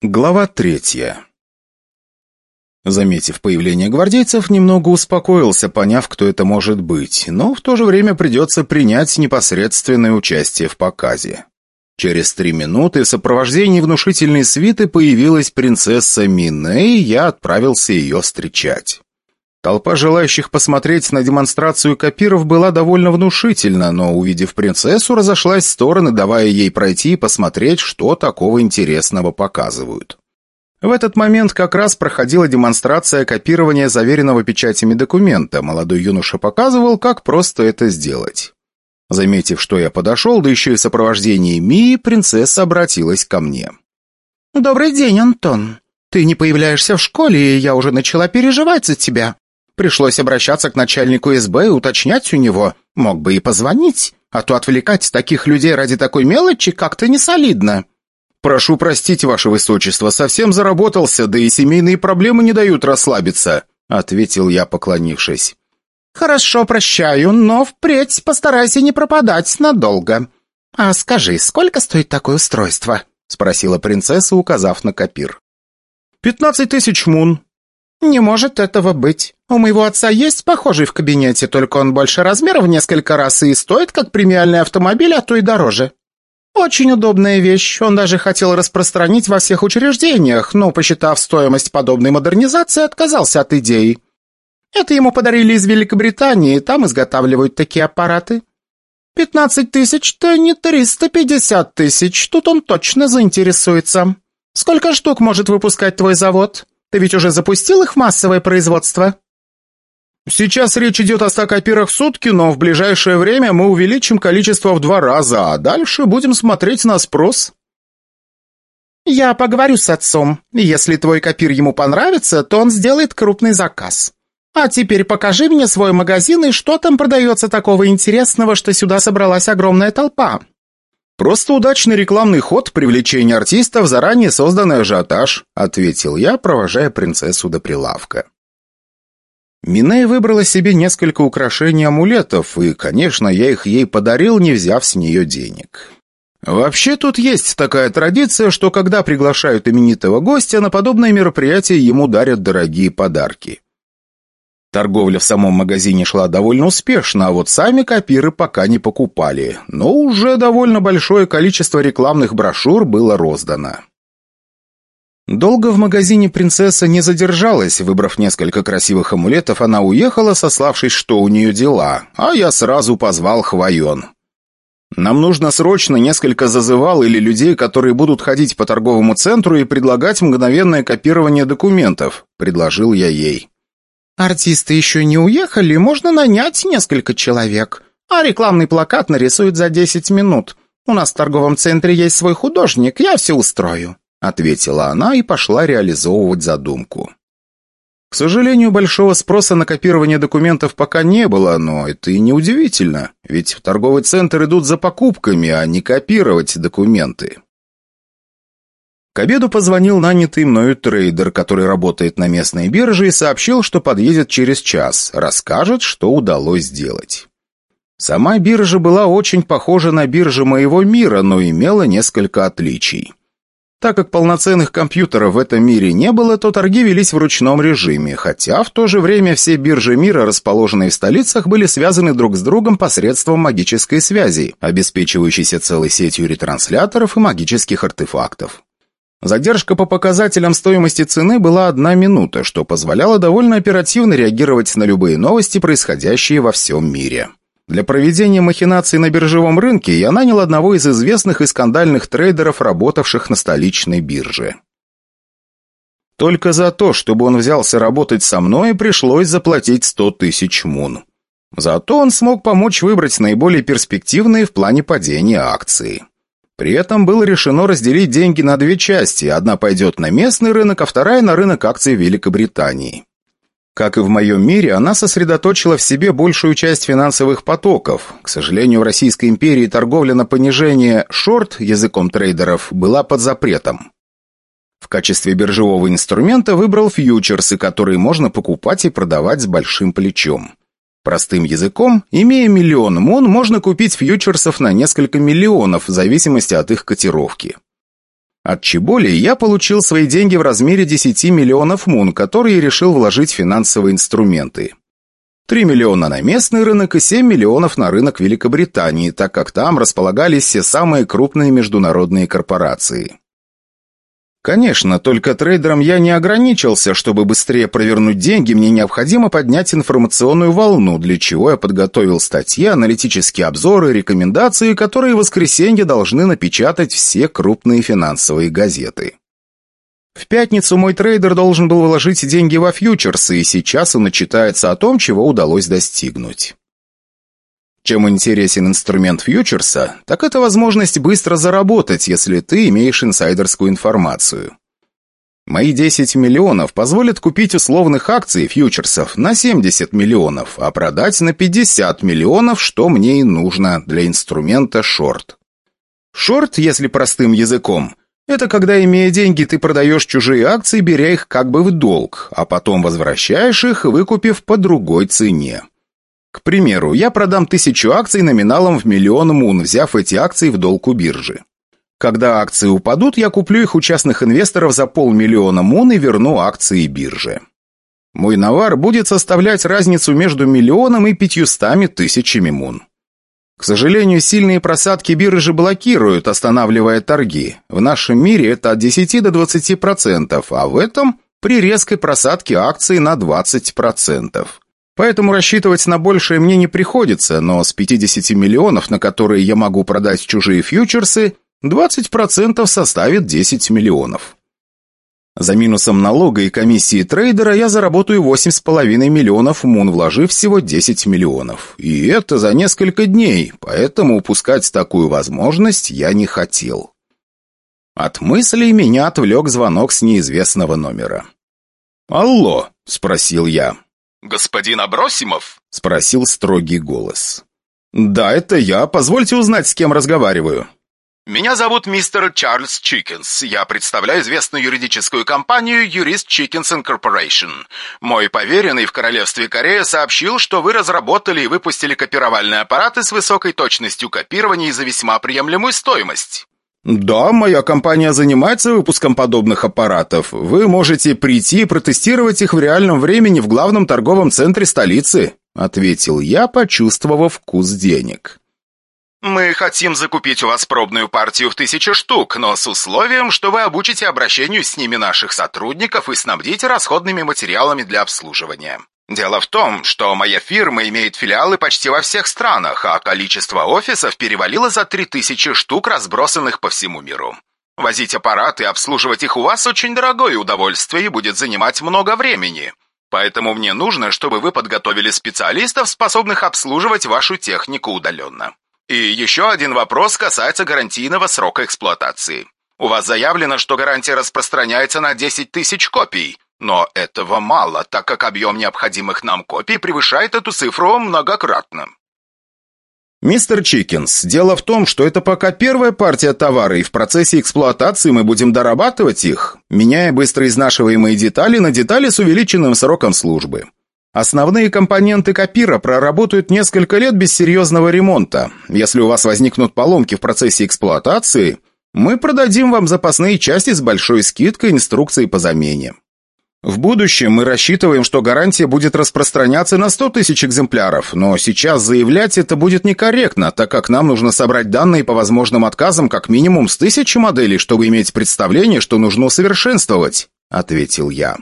Глава третья. Заметив появление гвардейцев, немного успокоился, поняв, кто это может быть, но в то же время придется принять непосредственное участие в показе. Через три минуты в сопровождении внушительной свиты появилась принцесса Мине, и я отправился ее встречать. Толпа желающих посмотреть на демонстрацию копиров была довольно внушительна, но, увидев принцессу, разошлась в стороны, давая ей пройти и посмотреть, что такого интересного показывают. В этот момент как раз проходила демонстрация копирования заверенного печатями документа. Молодой юноша показывал, как просто это сделать. Заметив, что я подошел, да еще и в сопровождении Мии, принцесса обратилась ко мне. «Добрый день, Антон. Ты не появляешься в школе, и я уже начала переживать за тебя. Пришлось обращаться к начальнику СБ и уточнять у него. Мог бы и позвонить, а то отвлекать таких людей ради такой мелочи как-то не солидно. «Прошу простить, ваше высочество, совсем заработался, да и семейные проблемы не дают расслабиться», ответил я, поклонившись. «Хорошо, прощаю, но впредь постарайся не пропадать надолго. А скажи, сколько стоит такое устройство?» спросила принцесса, указав на копир. «Пятнадцать тысяч мун», «Не может этого быть. У моего отца есть похожий в кабинете, только он больше размера в несколько раз и стоит как премиальный автомобиль, а то и дороже. Очень удобная вещь, он даже хотел распространить во всех учреждениях, но, посчитав стоимость подобной модернизации, отказался от идеи. Это ему подарили из Великобритании, там изготавливают такие аппараты. Пятнадцать тысяч-то не триста пятьдесят тысяч, тут он точно заинтересуется. Сколько штук может выпускать твой завод?» Ты ведь уже запустил их в массовое производство?» «Сейчас речь идет о ста копирах в сутки, но в ближайшее время мы увеличим количество в два раза, а дальше будем смотреть на спрос». «Я поговорю с отцом. Если твой копир ему понравится, то он сделает крупный заказ. А теперь покажи мне свой магазин и что там продается такого интересного, что сюда собралась огромная толпа». «Просто удачный рекламный ход, привлечение артистов, заранее созданный ажиотаж», ответил я, провожая принцессу до прилавка. Миней выбрала себе несколько украшений-амулетов, и, конечно, я их ей подарил, не взяв с нее денег. Вообще тут есть такая традиция, что когда приглашают именитого гостя, на подобное мероприятие ему дарят дорогие подарки. Торговля в самом магазине шла довольно успешно, а вот сами копиры пока не покупали. Но уже довольно большое количество рекламных брошюр было роздано. Долго в магазине принцесса не задержалась. Выбрав несколько красивых амулетов, она уехала, сославшись, что у нее дела. А я сразу позвал Хвоен. «Нам нужно срочно несколько зазывал или людей, которые будут ходить по торговому центру и предлагать мгновенное копирование документов», — предложил я ей. Артисты еще не уехали, можно нанять несколько человек. А рекламный плакат нарисуют за десять минут. У нас в торговом центре есть свой художник, я все устрою», — ответила она и пошла реализовывать задумку. К сожалению, большого спроса на копирование документов пока не было, но это и не удивительно, ведь в торговый центр идут за покупками, а не копировать документы. К обеду позвонил нанятый мною трейдер, который работает на местной бирже, и сообщил, что подъедет через час, расскажет, что удалось сделать. Сама биржа была очень похожа на биржи моего мира, но имела несколько отличий. Так как полноценных компьютеров в этом мире не было, то торги велись в ручном режиме, хотя в то же время все биржи мира, расположенные в столицах, были связаны друг с другом посредством магической связи, обеспечивающейся целой сетью ретрансляторов и магических артефактов. Задержка по показателям стоимости цены была одна минута, что позволяло довольно оперативно реагировать на любые новости, происходящие во всем мире. Для проведения махинаций на биржевом рынке я нанял одного из известных и скандальных трейдеров, работавших на столичной бирже. Только за то, чтобы он взялся работать со мной, пришлось заплатить 100 тысяч мун. Зато он смог помочь выбрать наиболее перспективные в плане падения акции. При этом было решено разделить деньги на две части. Одна пойдет на местный рынок, а вторая на рынок акций Великобритании. Как и в моем мире, она сосредоточила в себе большую часть финансовых потоков. К сожалению, в Российской империи торговля на понижение «шорт» языком трейдеров была под запретом. В качестве биржевого инструмента выбрал фьючерсы, которые можно покупать и продавать с большим плечом. Простым языком, имея миллион мон, можно купить фьючерсов на несколько миллионов, в зависимости от их котировки. От Чеболи я получил свои деньги в размере 10 миллионов мун, которые решил вложить в финансовые инструменты. 3 миллиона на местный рынок и 7 миллионов на рынок Великобритании, так как там располагались все самые крупные международные корпорации. Конечно, только трейдером я не ограничился. Чтобы быстрее провернуть деньги, мне необходимо поднять информационную волну, для чего я подготовил статьи, аналитические обзоры, рекомендации, которые в воскресенье должны напечатать все крупные финансовые газеты. В пятницу мой трейдер должен был вложить деньги во фьючерсы, и сейчас он отчитается о том, чего удалось достигнуть. Чем интересен инструмент фьючерса, так это возможность быстро заработать, если ты имеешь инсайдерскую информацию. Мои 10 миллионов позволят купить условных акций фьючерсов на 70 миллионов, а продать на 50 миллионов, что мне и нужно для инструмента шорт. Шорт, если простым языком, это когда, имея деньги, ты продаешь чужие акции, беря их как бы в долг, а потом возвращаешь их, выкупив по другой цене. К примеру, я продам тысячу акций номиналом в миллион мун, взяв эти акции в долг у биржи. Когда акции упадут, я куплю их у частных инвесторов за полмиллиона мун и верну акции бирже. Мой навар будет составлять разницу между миллионом и пятьюстами тысячами мун. К сожалению, сильные просадки биржи блокируют, останавливая торги. В нашем мире это от 10 до 20%, а в этом при резкой просадке акций на 20%. Поэтому рассчитывать на большее мне не приходится, но с 50 миллионов, на которые я могу продать чужие фьючерсы, 20% составит 10 миллионов. За минусом налога и комиссии трейдера я заработаю 8,5 миллионов мун, вложив всего 10 миллионов. И это за несколько дней, поэтому упускать такую возможность я не хотел. От мыслей меня отвлек звонок с неизвестного номера. «Алло?» – спросил я. «Господин Абросимов?» — спросил строгий голос. «Да, это я. Позвольте узнать, с кем разговариваю». «Меня зовут мистер Чарльз Чикенс. Я представляю известную юридическую компанию Юрист Чикенс Incorporation. Мой поверенный в Королевстве Корея сообщил, что вы разработали и выпустили копировальные аппараты с высокой точностью копирования и за весьма приемлемую стоимость». «Да, моя компания занимается выпуском подобных аппаратов. Вы можете прийти и протестировать их в реальном времени в главном торговом центре столицы», ответил я, почувствовав вкус денег. «Мы хотим закупить у вас пробную партию в тысячу штук, но с условием, что вы обучите обращению с ними наших сотрудников и снабдите расходными материалами для обслуживания. Дело в том, что моя фирма имеет филиалы почти во всех странах, а количество офисов перевалило за 3000 штук, разбросанных по всему миру. Возить аппараты и обслуживать их у вас очень дорогое удовольствие и будет занимать много времени. Поэтому мне нужно, чтобы вы подготовили специалистов, способных обслуживать вашу технику удаленно. И еще один вопрос касается гарантийного срока эксплуатации. У вас заявлено, что гарантия распространяется на 10 тысяч копий. Но этого мало, так как объем необходимых нам копий превышает эту цифру многократно. «Мистер Чикенс, дело в том, что это пока первая партия товара, и в процессе эксплуатации мы будем дорабатывать их, меняя быстро изнашиваемые детали на детали с увеличенным сроком службы. Основные компоненты копира проработают несколько лет без серьезного ремонта. Если у вас возникнут поломки в процессе эксплуатации, мы продадим вам запасные части с большой скидкой инструкции по замене. В будущем мы рассчитываем, что гарантия будет распространяться на 100 тысяч экземпляров, но сейчас заявлять это будет некорректно, так как нам нужно собрать данные по возможным отказам как минимум с тысячи моделей, чтобы иметь представление, что нужно усовершенствовать», — ответил я.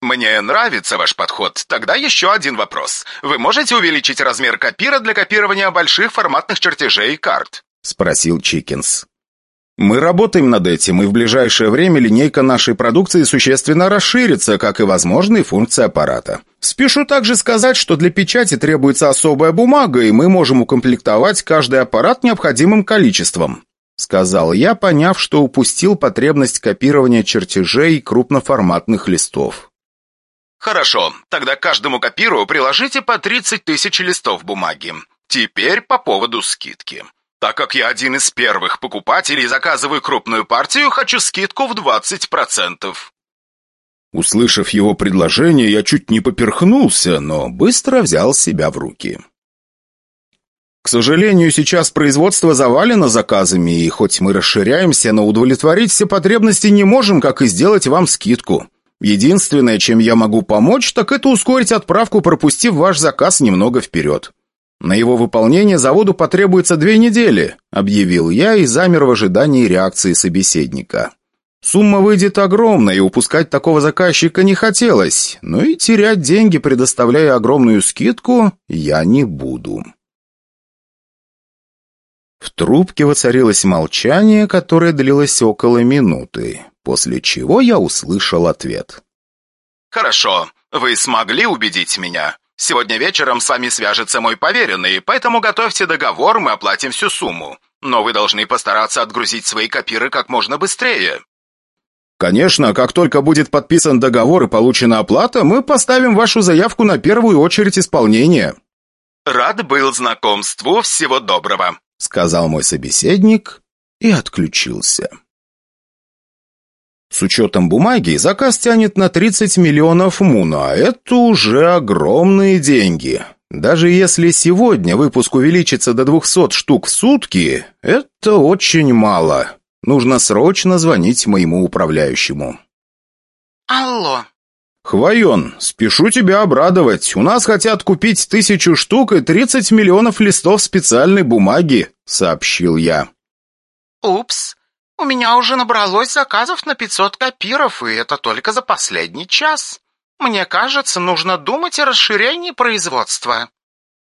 «Мне нравится ваш подход. Тогда еще один вопрос. Вы можете увеличить размер копира для копирования больших форматных чертежей и карт?» — спросил Чикенс. Мы работаем над этим, и в ближайшее время линейка нашей продукции существенно расширится, как и возможные функции аппарата. Спешу также сказать, что для печати требуется особая бумага, и мы можем укомплектовать каждый аппарат необходимым количеством», сказал я, поняв, что упустил потребность копирования чертежей крупноформатных листов. «Хорошо, тогда каждому копиру приложите по 30 тысяч листов бумаги. Теперь по поводу скидки. Так как я один из первых покупателей и заказываю крупную партию, хочу скидку в 20%. Услышав его предложение, я чуть не поперхнулся, но быстро взял себя в руки. К сожалению, сейчас производство завалено заказами, и хоть мы расширяемся, но удовлетворить все потребности не можем, как и сделать вам скидку. Единственное, чем я могу помочь, так это ускорить отправку, пропустив ваш заказ немного вперед. На его выполнение заводу потребуется две недели», — объявил я и замер в ожидании реакции собеседника. Сумма выйдет огромная, и упускать такого заказчика не хотелось, но и терять деньги, предоставляя огромную скидку, я не буду. В трубке воцарилось молчание, которое длилось около минуты, после чего я услышал ответ. «Хорошо, вы смогли убедить меня. Сегодня вечером с вами свяжется мой поверенный, поэтому готовьте договор, мы оплатим всю сумму. Но вы должны постараться отгрузить свои копиры как можно быстрее». «Конечно, как только будет подписан договор и получена оплата, мы поставим вашу заявку на первую очередь исполнения». «Рад был знакомству, всего доброго», — сказал мой собеседник и отключился. С учетом бумаги заказ тянет на 30 миллионов муна, а это уже огромные деньги. Даже если сегодня выпуск увеличится до 200 штук в сутки, это очень мало. Нужно срочно звонить моему управляющему. «Алло». «Хвоен, спешу тебя обрадовать. У нас хотят купить тысячу штук и 30 миллионов листов специальной бумаги», — сообщил я. «Упс, у меня уже набралось заказов на 500 копиров, и это только за последний час. Мне кажется, нужно думать о расширении производства».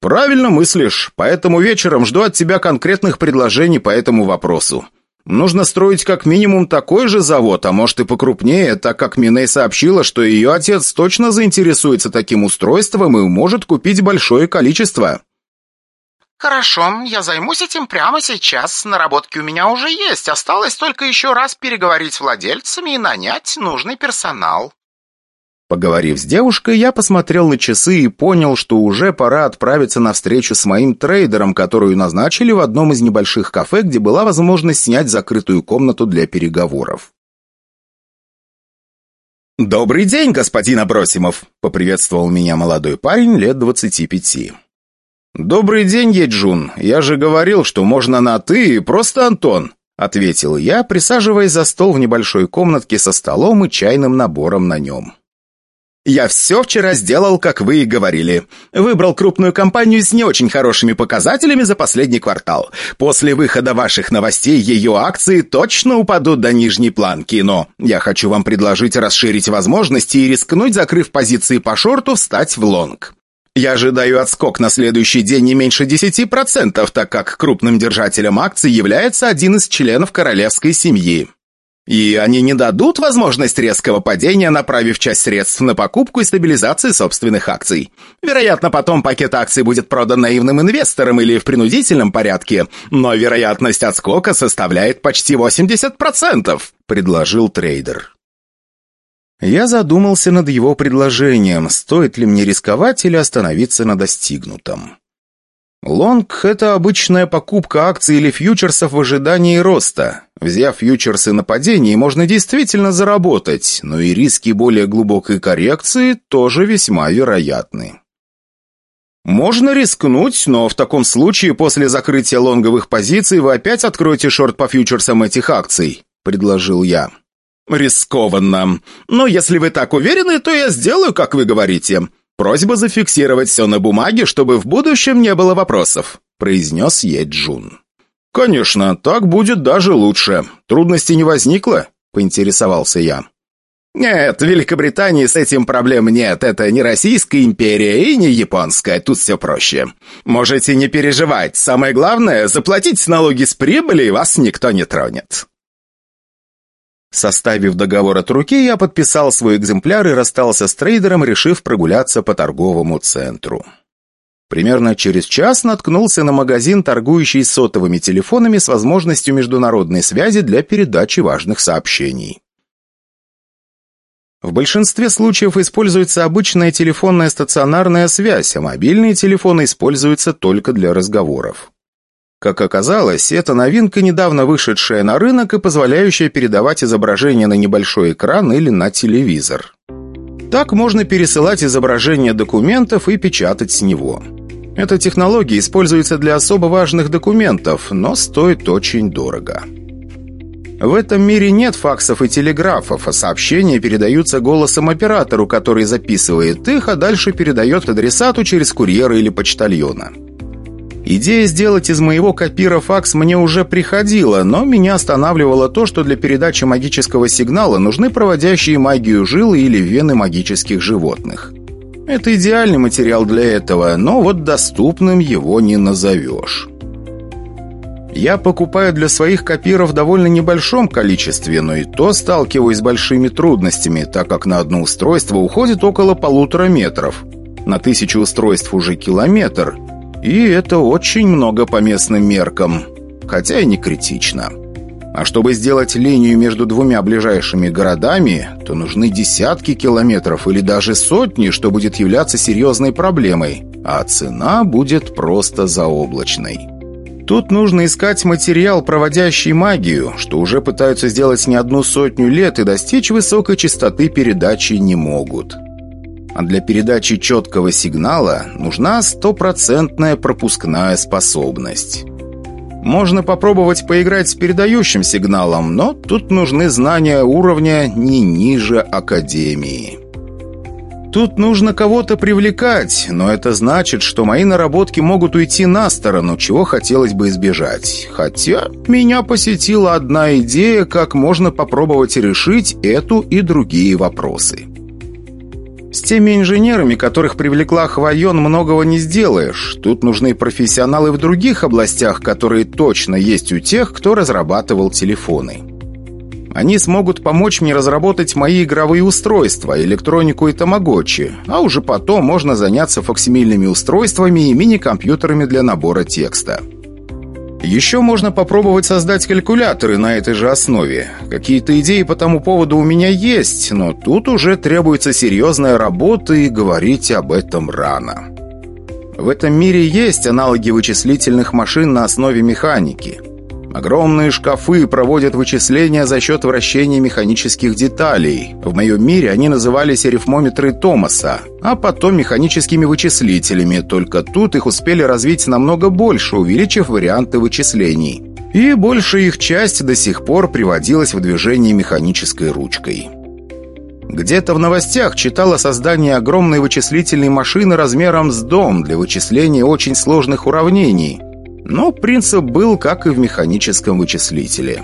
«Правильно мыслишь, поэтому вечером жду от тебя конкретных предложений по этому вопросу. Нужно строить как минимум такой же завод, а может и покрупнее, так как Миней сообщила, что ее отец точно заинтересуется таким устройством и может купить большое количество. «Хорошо, я займусь этим прямо сейчас. Наработки у меня уже есть. Осталось только еще раз переговорить с владельцами и нанять нужный персонал». Поговорив с девушкой, я посмотрел на часы и понял, что уже пора отправиться на встречу с моим трейдером, которую назначили в одном из небольших кафе, где была возможность снять закрытую комнату для переговоров. «Добрый день, господин Абросимов!» — поприветствовал меня молодой парень лет двадцати пяти. «Добрый день, Еджун. Я же говорил, что можно на «ты» и просто Антон», — ответил я, присаживаясь за стол в небольшой комнатке со столом и чайным набором на нем. «Я все вчера сделал, как вы и говорили. Выбрал крупную компанию с не очень хорошими показателями за последний квартал. После выхода ваших новостей ее акции точно упадут до нижней планки, но я хочу вам предложить расширить возможности и рискнуть, закрыв позиции по шорту, встать в лонг. Я ожидаю отскок на следующий день не меньше 10%, так как крупным держателем акций является один из членов королевской семьи. И они не дадут возможность резкого падения, направив часть средств на покупку и стабилизацию собственных акций. Вероятно, потом пакет акций будет продан наивным инвесторам или в принудительном порядке, но вероятность отскока составляет почти 80%, предложил трейдер. Я задумался над его предложением, стоит ли мне рисковать или остановиться на достигнутом. Лонг – это обычная покупка акций или фьючерсов в ожидании роста. Взяв фьючерсы на падении, можно действительно заработать, но и риски более глубокой коррекции тоже весьма вероятны. Можно рискнуть, но в таком случае после закрытия лонговых позиций вы опять откроете шорт по фьючерсам этих акций, предложил я. Рискованно. Но если вы так уверены, то я сделаю, как вы говорите. Просьба зафиксировать все на бумаге, чтобы в будущем не было вопросов», — произнес Еджун. «Конечно, так будет даже лучше. Трудностей не возникло?» — поинтересовался я. «Нет, в Великобритании с этим проблем нет. Это не Российская империя и не японская. Тут все проще. Можете не переживать. Самое главное, заплатить налоги с прибыли, и вас никто не тронет». Составив договор от руки, я подписал свой экземпляр и расстался с трейдером, решив прогуляться по торговому центру. Примерно через час наткнулся на магазин, торгующий сотовыми телефонами с возможностью международной связи для передачи важных сообщений. В большинстве случаев используется обычная телефонная стационарная связь, а мобильные телефоны используются только для разговоров. Как оказалось, это новинка, недавно вышедшая на рынок и позволяющая передавать изображение на небольшой экран или на телевизор. Так можно пересылать изображение документов и печатать с него. Эта технология используется для особо важных документов, но стоит очень дорого. В этом мире нет факсов и телеграфов, а сообщения передаются голосом оператору, который записывает их, а дальше передает адресату через курьера или почтальона. Идея сделать из моего копира факс мне уже приходила, но меня останавливало то, что для передачи магического сигнала нужны проводящие магию жилы или вены магических животных. Это идеальный материал для этого, но вот доступным его не назовешь. Я покупаю для своих копиров в довольно небольшом количестве, но и то сталкиваюсь с большими трудностями, так как на одно устройство уходит около полутора метров. На тысячу устройств уже километр. И это очень много по местным меркам, хотя и не критично. А чтобы сделать линию между двумя ближайшими городами, то нужны десятки километров или даже сотни, что будет являться серьезной проблемой, а цена будет просто заоблачной. Тут нужно искать материал, проводящий магию, что уже пытаются сделать не одну сотню лет и достичь высокой частоты передачи не могут. А для передачи четкого сигнала нужна стопроцентная пропускная способность. Можно попробовать поиграть с передающим сигналом, но тут нужны знания уровня не ниже Академии. Тут нужно кого-то привлекать, но это значит, что мои наработки могут уйти на сторону, чего хотелось бы избежать. Хотя меня посетила одна идея, как можно попробовать решить эту и другие вопросы. С теми инженерами, которых привлекла Хвайон, многого не сделаешь. Тут нужны профессионалы в других областях, которые точно есть у тех, кто разрабатывал телефоны. Они смогут помочь мне разработать мои игровые устройства, электронику и тамагочи, а уже потом можно заняться фоксимильными устройствами и мини-компьютерами для набора текста. Еще можно попробовать создать калькуляторы на этой же основе. Какие-то идеи по тому поводу у меня есть, но тут уже требуется серьезная работа и говорить об этом рано. В этом мире есть аналоги вычислительных машин на основе механики – Огромные шкафы проводят вычисления за счет вращения механических деталей. В моем мире они назывались арифмометры Томаса, а потом механическими вычислителями, только тут их успели развить намного больше, увеличив варианты вычислений. И большая их часть до сих пор приводилась в движение механической ручкой. Где-то в новостях читал о создании огромной вычислительной машины размером с дом для вычисления очень сложных уравнений – но принцип был, как и в механическом вычислителе.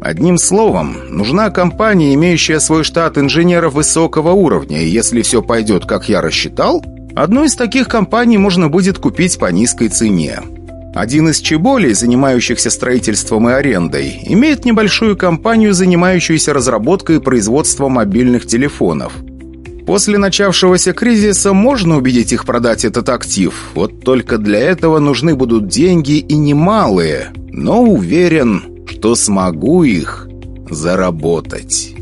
Одним словом, нужна компания, имеющая свой штат инженеров высокого уровня, и если все пойдет, как я рассчитал, одну из таких компаний можно будет купить по низкой цене. Один из чеболей, занимающихся строительством и арендой, имеет небольшую компанию, занимающуюся разработкой и производством мобильных телефонов – После начавшегося кризиса можно убедить их продать этот актив. Вот только для этого нужны будут деньги и немалые. Но уверен, что смогу их заработать».